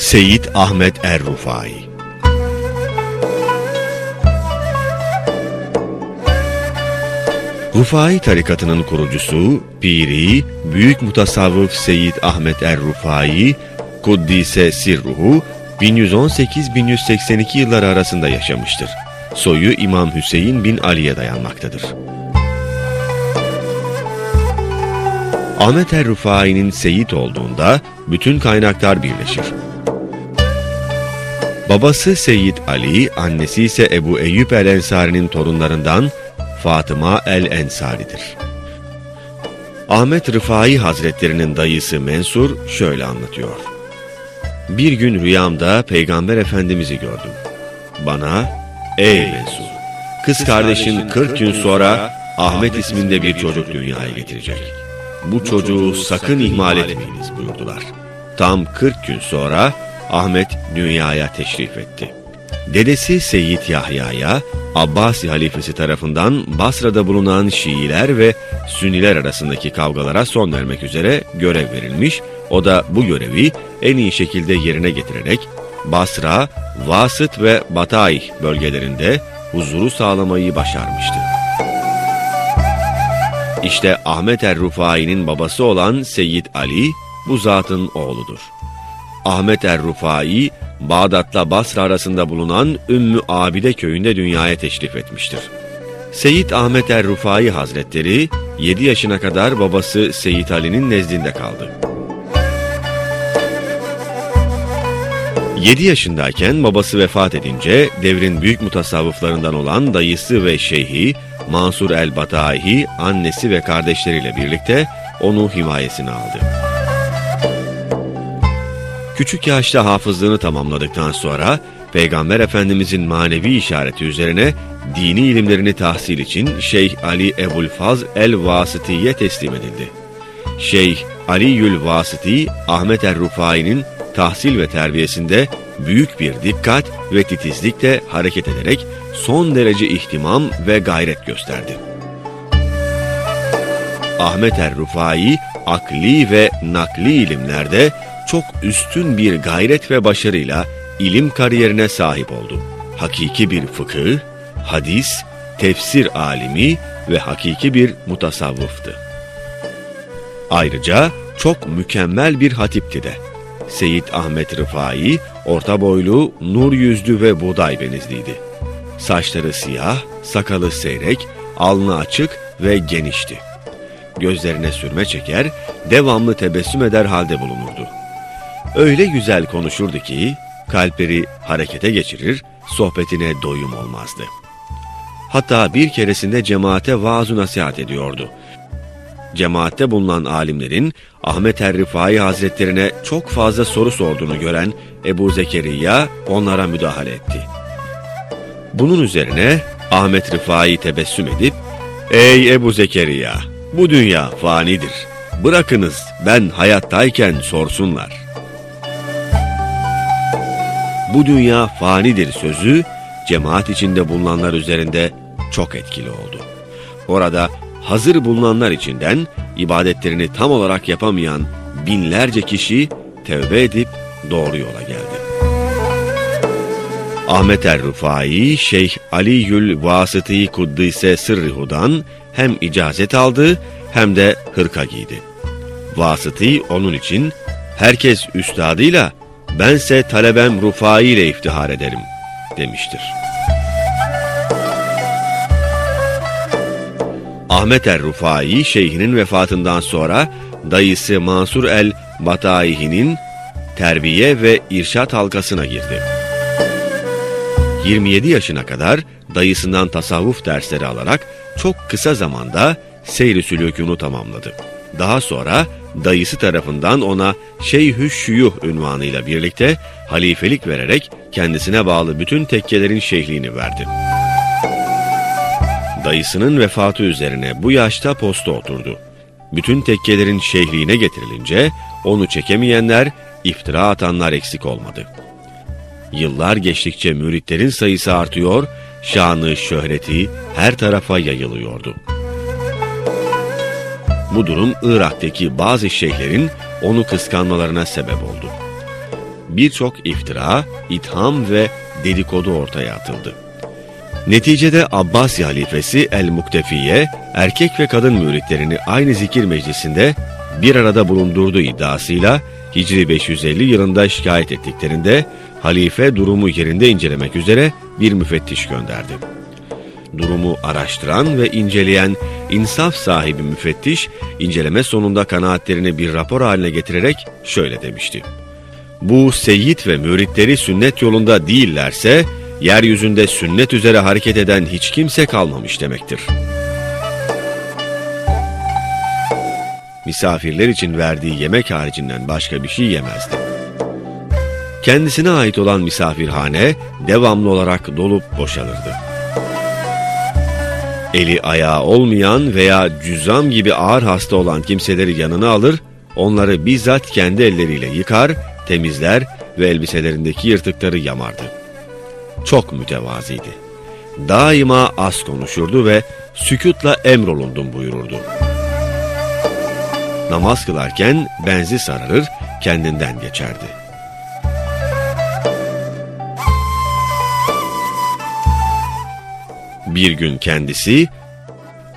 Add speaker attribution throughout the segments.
Speaker 1: Seyit Ahmet Er-Rufai Rufai tarikatının kurucusu, piri, büyük mutasavvıf Seyit Ahmet Er-Rufai, Kuddise Sirruhu, 1118-1182 yılları arasında yaşamıştır. Soyu İmam Hüseyin bin Ali'ye dayanmaktadır. Ahmet Er-Rufai'nin seyit olduğunda bütün kaynaklar birleşir. Babası Seyyid Ali, annesi ise Ebu Eyyub el-Ensari'nin torunlarından Fatıma el-Ensari'dir. Ahmet Rıfai Hazretlerinin dayısı Mensur şöyle anlatıyor. Bir gün rüyamda Peygamber Efendimiz'i gördüm. Bana, ey Mensur, kız kardeşin 40 gün sonra Ahmet isminde bir çocuk dünyaya getirecek. Bu çocuğu sakın ihmal etmeyiniz buyurdular. Tam 40 gün sonra Ahmet dünyaya teşrif etti. Dedesi Seyyid Yahya'ya Abbasi halifesi tarafından Basra'da bulunan Şiiler ve Sünniler arasındaki kavgalara son vermek üzere görev verilmiş. O da bu görevi en iyi şekilde yerine getirerek Basra, Vasıt ve Batay bölgelerinde huzuru sağlamayı başarmıştı. İşte Ahmet er-Rufai'nin babası olan Seyyid Ali bu zatın oğludur. Ahmet er-Rufai, Bağdat'la Basra arasında bulunan Ümmü Abide köyünde dünyaya teşrif etmiştir. Seyyid Ahmet er-Rufai Hazretleri 7 yaşına kadar babası Seyyid Ali'nin nezdinde kaldı. 7 yaşındayken babası vefat edince devrin büyük mutasavvıflarından olan dayısı ve şeyhi Mansur el-Batahi annesi ve kardeşleriyle birlikte onu himayesine aldı. Küçük yaşta hafızlığını tamamladıktan sonra Peygamber Efendimizin manevi işareti üzerine dini ilimlerini tahsil için Şeyh Ali Ebul Faz el-Vasıti'ye teslim edildi. Şeyh Ali Yül Vasıti, Ahmet er-Rufai'nin tahsil ve terbiyesinde büyük bir dikkat ve titizlikle hareket ederek son derece ihtimam ve gayret gösterdi. Ahmet er-Rufai, akli ve nakli ilimlerde çok üstün bir gayret ve başarıyla ilim kariyerine sahip oldu. Hakiki bir fıkıh, hadis, tefsir alimi ve hakiki bir mutasavvıftı. Ayrıca çok mükemmel bir hatipti de. Seyit Ahmet Rıfai, orta boylu, nur yüzlü ve buğday benizliydi. Saçları siyah, sakalı seyrek, alnı açık ve genişti. Gözlerine sürme çeker, devamlı tebessüm eder halde bulunurdu. Öyle güzel konuşurdu ki, kalpleri harekete geçirir, sohbetine doyum olmazdı. Hatta bir keresinde cemaate vaaz nasihat ediyordu cemaatte bulunan alimlerin Ahmet er-Rifai Hazretlerine çok fazla soru sorduğunu gören Ebu Zekeriya onlara müdahale etti. Bunun üzerine Ahmet Rifai tebessüm edip, Ey Ebu Zekeriya, bu dünya fanidir. Bırakınız ben hayattayken sorsunlar. Bu dünya fanidir sözü cemaat içinde bulunanlar üzerinde çok etkili oldu. Orada hazır bulunanlar içinden ibadetlerini tam olarak yapamayan binlerce kişi tevbe edip doğru yola geldi. Ahmet er-Rufai, Şeyh Ali Yül Vasıtı Kuddise Sırrihu'dan hem icazet aldı hem de hırka giydi. Vasıtı onun için herkes üstadıyla bense talebem Rufai ile iftihar ederim demiştir. Ahmet er-Rufai şeyhinin vefatından sonra dayısı Mansur el-Bataihi'nin terbiye ve irşat halkasına girdi. 27 yaşına kadar dayısından tasavvuf dersleri alarak çok kısa zamanda seyri sülükünü tamamladı. Daha sonra dayısı tarafından ona Şeyhü Şuyuh ünvanıyla birlikte halifelik vererek kendisine bağlı bütün tekkelerin şeyhliğini verdi. Dayısının vefatı üzerine bu yaşta posta oturdu. Bütün tekkelerin şeyhliğine getirilince onu çekemeyenler, iftira atanlar eksik olmadı. Yıllar geçtikçe müritlerin sayısı artıyor, şanı, şöhreti her tarafa yayılıyordu. Bu durum Irak'taki bazı şeyhlerin onu kıskanmalarına sebep oldu. birçok iftira, itham ve dedikodu ortaya atıldı. Neticede Abbasi halifesi El-Muktefiye, erkek ve kadın müritlerini aynı zikir meclisinde bir arada bulundurduğu iddiasıyla Hicri 550 yılında şikayet ettiklerinde halife durumu yerinde incelemek üzere bir müfettiş gönderdi. Durumu araştıran ve inceleyen insaf sahibi müfettiş, inceleme sonunda kanaatlerini bir rapor haline getirerek şöyle demişti. Bu seyit ve müritleri sünnet yolunda değillerse, yeryüzünde sünnet üzere hareket eden hiç kimse kalmamış demektir. Misafirler için verdiği yemek haricinden başka bir şey yemezdi. Kendisine ait olan misafirhane devamlı olarak dolup boşalırdı. Eli ayağı olmayan veya cüzzam gibi ağır hasta olan kimseleri yanına alır, onları bizzat kendi elleriyle yıkar, temizler ve elbiselerindeki yırtıkları yamardı. Çok mütevaziydi. Daima az konuşurdu ve sükutla emrolundum buyururdu. Namaz kılarken benzi sararır, kendinden geçerdi. Bir gün kendisi,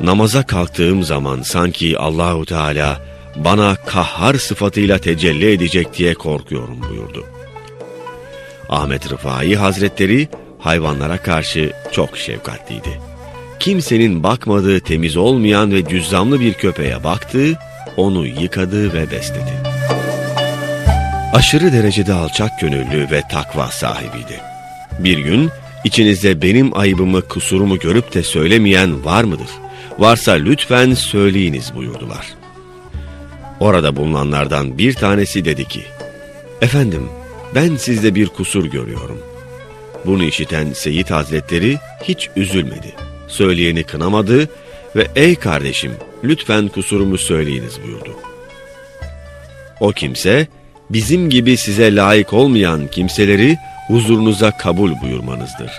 Speaker 1: namaza kalktığım zaman sanki Allahu Teala bana kahhar sıfatıyla tecelli edecek diye korkuyorum buyurdu. Ahmet Rıfai Hazretleri hayvanlara karşı çok şefkatliydi. Kimsenin bakmadığı temiz olmayan ve cüzzamlı bir köpeğe baktı, onu yıkadı ve besledi. Aşırı derecede alçak gönüllü ve takva sahibiydi. Bir gün İçinizde benim ayıbımı, kusurumu görüp de söylemeyen var mıdır? Varsa lütfen söyleyiniz buyurdular. Orada bulunanlardan bir tanesi dedi ki, Efendim, ben sizde bir kusur görüyorum. Bunu işiten Seyit Hazretleri hiç üzülmedi. Söyleyeni kınamadı ve ey kardeşim lütfen kusurumu söyleyiniz buyurdu. O kimse, bizim gibi size layık olmayan kimseleri huzurunuza kabul buyurmanızdır.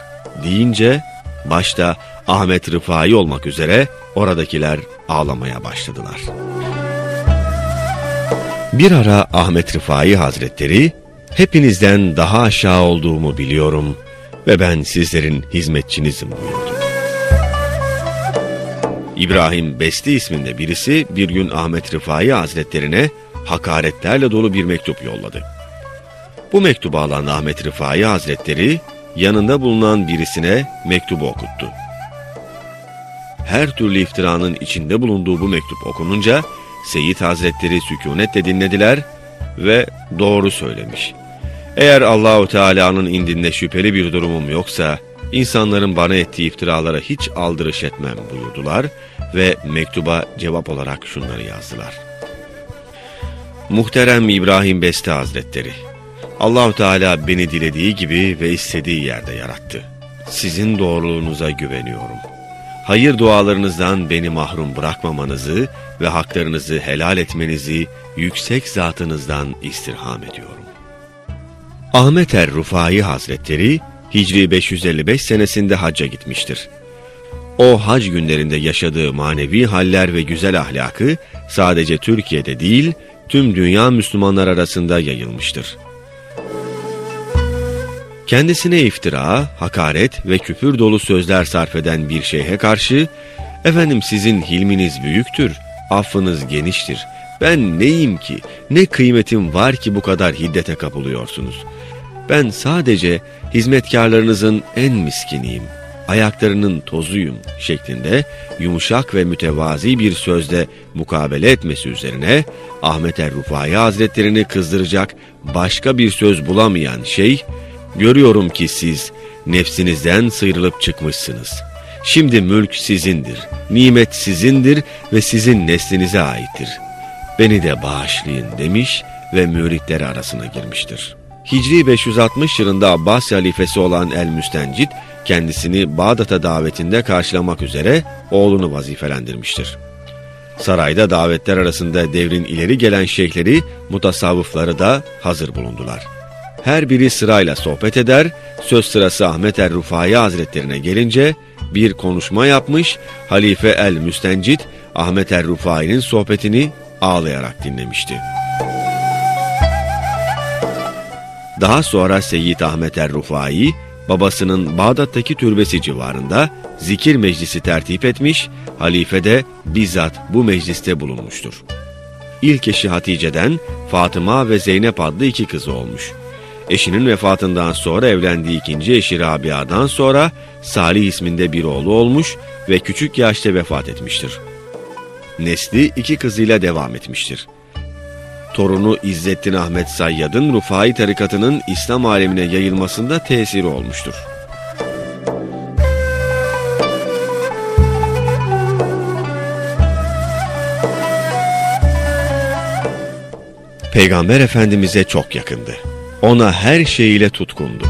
Speaker 1: Deyince başta Ahmet Rıfai olmak üzere oradakiler ağlamaya başladılar. Bir ara Ahmet Rıfai Hazretleri, hepinizden daha aşağı olduğumu biliyorum ve ben sizlerin hizmetçinizim buyurdu. İbrahim Besti isminde birisi bir gün Ahmet Rıfai Hazretlerine hakaretlerle dolu bir mektup yolladı. Bu mektubu alan Ahmet Rıfai Hazretleri yanında bulunan birisine mektubu okuttu. Her türlü iftiranın içinde bulunduğu bu mektup okununca Seyit Hazretleri sükunetle dinlediler ve doğru söylemiş. Eğer Allahu Teala'nın indinde şüpheli bir durumum yoksa insanların bana ettiği iftiralara hiç aldırış etmem buyurdular ve mektuba cevap olarak şunları yazdılar. Muhterem İbrahim Beste Hazretleri Allahu Teala beni dilediği gibi ve istediği yerde yarattı. Sizin doğruluğunuza güveniyorum. Hayır dualarınızdan beni mahrum bırakmamanızı ve haklarınızı helal etmenizi yüksek zatınızdan istirham ediyorum. Ahmet er Rufai Hazretleri Hicri 555 senesinde hacca gitmiştir. O hac günlerinde yaşadığı manevi haller ve güzel ahlakı sadece Türkiye'de değil, tüm dünya Müslümanlar arasında yayılmıştır. Kendisine iftira, hakaret ve küfür dolu sözler sarf eden bir şeyhe karşı, efendim sizin hilminiz büyüktür, affınız geniştir. Ben neyim ki, ne kıymetim var ki bu kadar hiddete kapılıyorsunuz. Ben sadece hizmetkarlarınızın en miskiniyim, ayaklarının tozuyum şeklinde yumuşak ve mütevazi bir sözle mukabele etmesi üzerine Ahmet er Rufai Hazretlerini kızdıracak başka bir söz bulamayan şey, Görüyorum ki siz nefsinizden sıyrılıp çıkmışsınız. Şimdi mülk sizindir, nimet sizindir ve sizin neslinize aittir. Beni de bağışlayın demiş ve müritleri arasına girmiştir. Hicri 560 yılında Abbas halifesi olan El-Müstencit, kendisini Bağdat'a davetinde karşılamak üzere oğlunu vazifelendirmiştir. Sarayda davetler arasında devrin ileri gelen şeyhleri, mutasavvıfları da hazır bulundular her biri sırayla sohbet eder, söz sırası Ahmet er Rufai Hazretlerine gelince bir konuşma yapmış, Halife el Müstencit Ahmet er Rufai'nin sohbetini ağlayarak dinlemişti. Daha sonra Seyyid Ahmet er-Rufai, babasının Bağdat'taki türbesi civarında zikir meclisi tertip etmiş, halife de bizzat bu mecliste bulunmuştur. İlk eşi Hatice'den Fatıma ve Zeynep adlı iki kızı olmuş. Eşinin vefatından sonra evlendiği ikinci eşi Rabia'dan sonra Salih isminde bir oğlu olmuş ve küçük yaşta vefat etmiştir. Nesli iki kızıyla devam etmiştir. Torunu İzzettin Ahmet Sayyad'ın Rufai tarikatının İslam alemine yayılmasında tesiri olmuştur. Peygamber Efendimiz'e çok yakındı. Ona her şeyiyle tutkundu.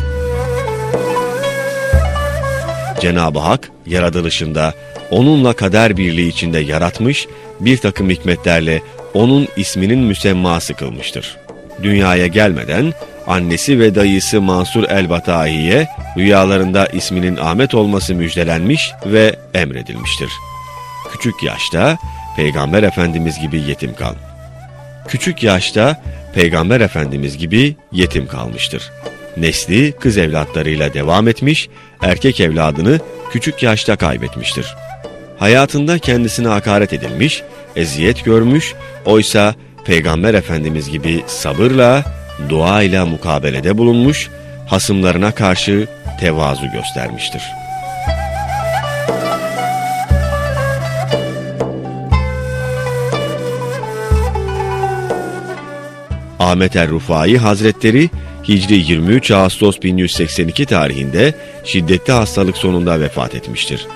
Speaker 1: Cenab-ı Hak yaratılışında onunla kader birliği içinde yaratmış, bir takım hikmetlerle onun isminin müsemması kılmıştır. Dünyaya gelmeden annesi ve dayısı Mansur el-Batahi'ye rüyalarında isminin Ahmet olması müjdelenmiş ve emredilmiştir. Küçük yaşta Peygamber Efendimiz gibi yetim kal. Küçük yaşta Peygamber Efendimiz gibi yetim kalmıştır. Nesli kız evlatlarıyla devam etmiş, erkek evladını küçük yaşta kaybetmiştir. Hayatında kendisine hakaret edilmiş, eziyet görmüş, oysa Peygamber Efendimiz gibi sabırla, duayla mukabelede bulunmuş, hasımlarına karşı tevazu göstermiştir. Ahmet er-Rufai Hazretleri Hicri 23 Ağustos 1182 tarihinde şiddetli hastalık sonunda vefat etmiştir.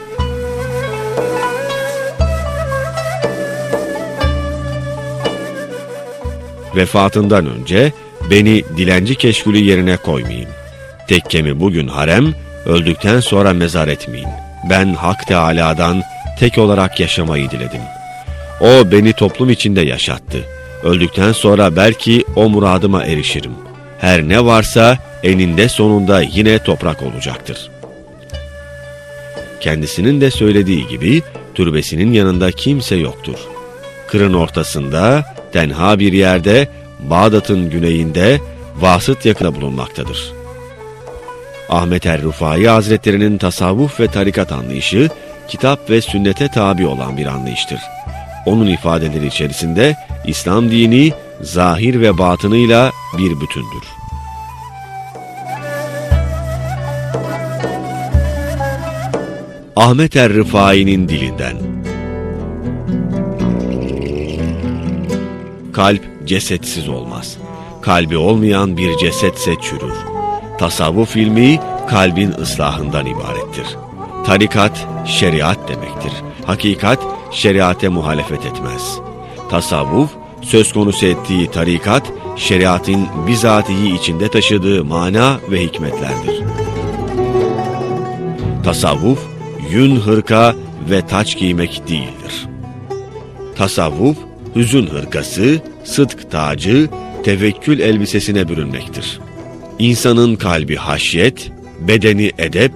Speaker 1: Vefatından önce beni dilenci keşfülü yerine koymayın. Tekkemi bugün harem, öldükten sonra mezar etmeyin. Ben Hak Teâlâ'dan tek olarak yaşamayı diledim. O beni toplum içinde yaşattı. Öldükten sonra belki o muradıma erişirim. Her ne varsa eninde sonunda yine toprak olacaktır. Kendisinin de söylediği gibi türbesinin yanında kimse yoktur. Kırın ortasında, tenha bir yerde, Bağdat'ın güneyinde, vasıt yakına bulunmaktadır. Ahmet er-Rufai Hazretlerinin tasavvuf ve tarikat anlayışı, kitap ve sünnete tabi olan bir anlayıştır. Onun ifadeleri içerisinde İslam dini zahir ve batınıyla bir bütündür. Ahmet er-Rifai'nin dilinden Kalp cesetsiz olmaz. Kalbi olmayan bir cesetse çürür. Tasavvuf ilmi kalbin ıslahından ibarettir. Tarikat şeriat demektir. Hakikat şeriate muhalefet etmez. Tasavvuf söz konusu ettiği tarikat şeriatın bizatihi içinde taşıdığı mana ve hikmetlerdir. Tasavvuf yün hırka ve taç giymek değildir. Tasavvuf hüzün hırkası, sıdk tacı, tevekkül elbisesine bürünmektir. İnsanın kalbi haşyet, bedeni edep,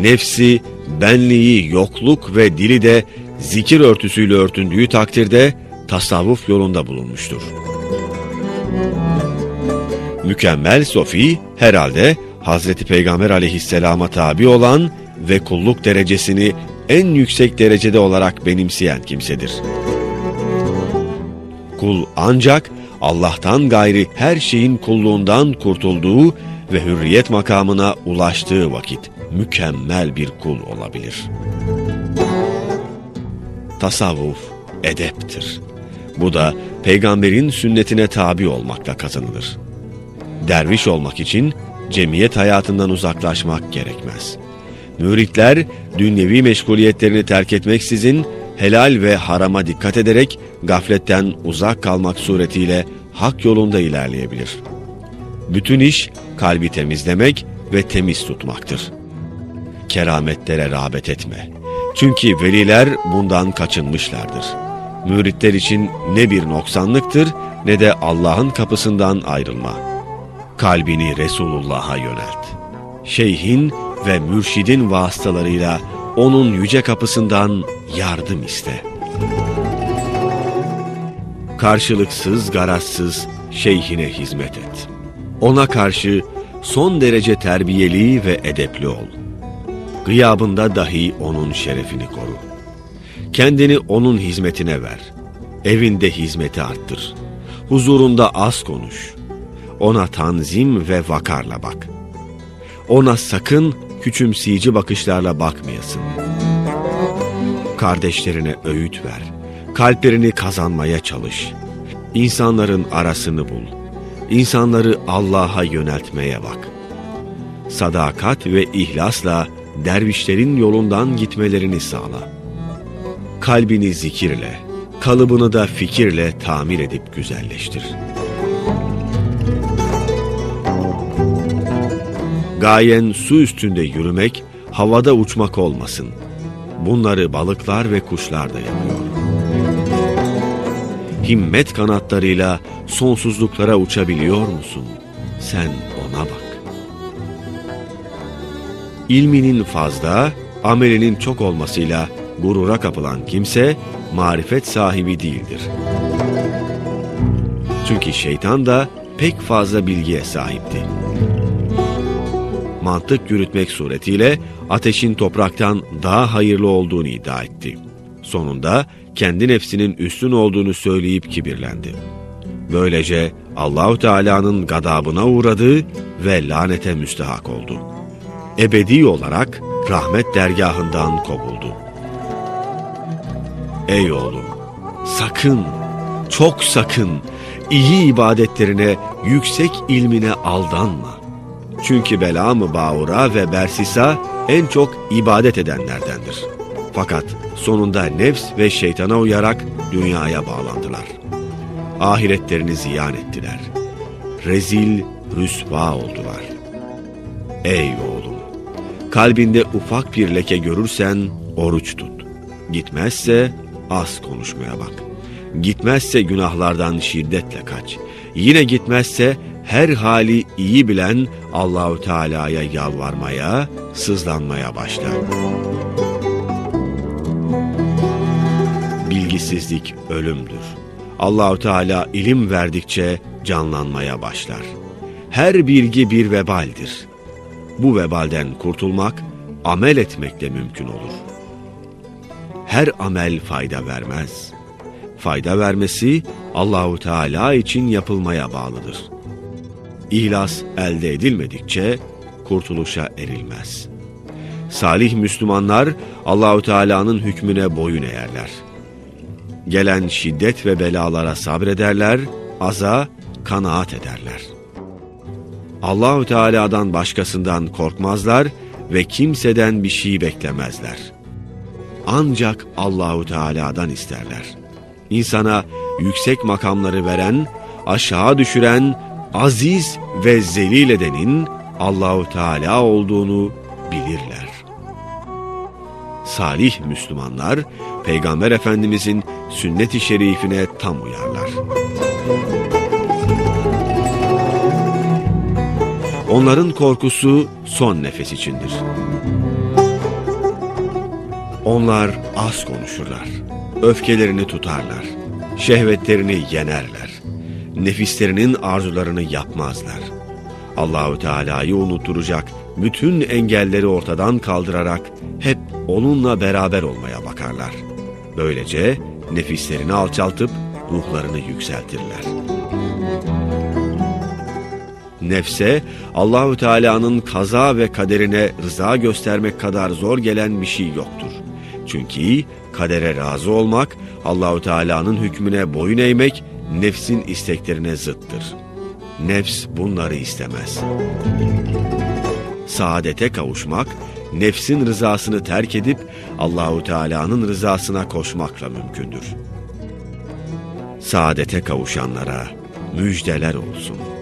Speaker 1: nefsi, benliği yokluk ve dili de zikir örtüsüyle örtündüğü takdirde tasavvuf yolunda bulunmuştur. Mükemmel Sofi herhalde Hazreti Peygamber aleyhisselama tabi olan ve kulluk derecesini en yüksek derecede olarak benimseyen kimsedir. Kul ancak Allah'tan gayri her şeyin kulluğundan kurtulduğu ve hürriyet makamına ulaştığı vakit mükemmel bir kul olabilir. Tasavvuf edeptir. Bu da peygamberin sünnetine tabi olmakla kazanılır. Derviş olmak için cemiyet hayatından uzaklaşmak gerekmez. Müritler dünyevi meşguliyetlerini terk etmeksizin helal ve harama dikkat ederek gafletten uzak kalmak suretiyle hak yolunda ilerleyebilir. Bütün iş kalbi temizlemek ve temiz tutmaktır. Kerametlere rağbet etme. Çünkü veliler bundan kaçınmışlardır. Müritler için ne bir noksanlıktır ne de Allah'ın kapısından ayrılma. Kalbini Resulullah'a yönelt. Şeyhin ve mürşidin vasıtalarıyla onun yüce kapısından yardım iste. Karşılıksız, garazsız şeyhine hizmet et. Ona karşı son derece terbiyeli ve edepli ol. Gıyabında dahi onun şerefini koru. Kendini onun hizmetine ver. Evinde hizmeti arttır. Huzurunda az konuş. Ona tanzim ve vakarla bak. Ona sakın küçümseyici bakışlarla bakmayasın. Kardeşlerine öğüt ver. Kalplerini kazanmaya çalış. İnsanların arasını bul. İnsanları Allah'a yöneltmeye bak. Sadakat ve ihlasla dervişlerin yolundan gitmelerini sağla. Kalbini zikirle, kalıbını da fikirle tamir edip güzelleştir. Gayen su üstünde yürümek, havada uçmak olmasın. Bunları balıklar ve kuşlar da yapıyor. Himmet kanatlarıyla sonsuzluklara uçabiliyor musun? Sen ona bak. İlminin fazla, amelinin çok olmasıyla gurura kapılan kimse marifet sahibi değildir. Çünkü şeytan da pek fazla bilgiye sahipti. Mantık yürütmek suretiyle ateşin topraktan daha hayırlı olduğunu iddia etti. Sonunda kendi nefsinin üstün olduğunu söyleyip kibirlendi. Böylece Allahu Teala'nın gadabına uğradı ve lanete müstehak oldu. Ebedi olarak rahmet dergahından kovuldu. Ey oğlum, sakın, çok sakın iyi ibadetlerine, yüksek ilmine aldanma. Çünkü Belam-ı Bağura ve Bersisa en çok ibadet edenlerdendir. Fakat sonunda nefs ve şeytana uyarak dünyaya bağlandılar. Ahiretlerini ziyan ettiler. Rezil, rüsva oldular. Ey oğlum! Kalbinde ufak bir leke görürsen oruç tut. Gitmezse az konuşmaya bak. Gitmezse günahlardan şiddetle kaç. Yine gitmezse her hali iyi bilen Allahü Teala'ya yalvarmaya, sızlanmaya başla. Bilgisizlik ölümdür. Allahü Teala ilim verdikçe canlanmaya başlar. Her bilgi bir vebaldir. Bu vebalden kurtulmak amel etmekle mümkün olur. Her amel fayda vermez. Fayda vermesi Allahu Teala için yapılmaya bağlıdır. İhlas elde edilmedikçe kurtuluşa erilmez. Salih Müslümanlar Allahu Teala'nın hükmüne boyun eğerler. Gelen şiddet ve belalara sabrederler, aza kanaat ederler. Allahu Teala'dan başkasından korkmazlar ve kimseden bir şey beklemezler. Ancak Allahu Teala'dan isterler. İnsana yüksek makamları veren, aşağı düşüren, aziz ve zelil edenin Allahu Teala olduğunu bilirler. Salih Müslümanlar Peygamber Efendimizin sünnet-i şerifine tam uyarlar. Onların korkusu son nefes içindir. Onlar az konuşurlar, öfkelerini tutarlar, şehvetlerini yenerler, nefislerinin arzularını yapmazlar. Allahü Teala'yı unutturacak bütün engelleri ortadan kaldırarak hep onunla beraber olmaya bakarlar. Böylece nefislerini alçaltıp ruhlarını yükseltirler. Nefse Allahü Teala'nın kaza ve kaderine rıza göstermek kadar zor gelen bir şey yoktur. Çünkü kadere razı olmak, Allahü Teala'nın hükmüne boyun eğmek nefsin isteklerine zıttır. Nefs bunları istemez. Saadete kavuşmak, nefsin rızasını terk edip Allahu Teala'nın rızasına koşmakla mümkündür. Saadete kavuşanlara müjdeler olsun.''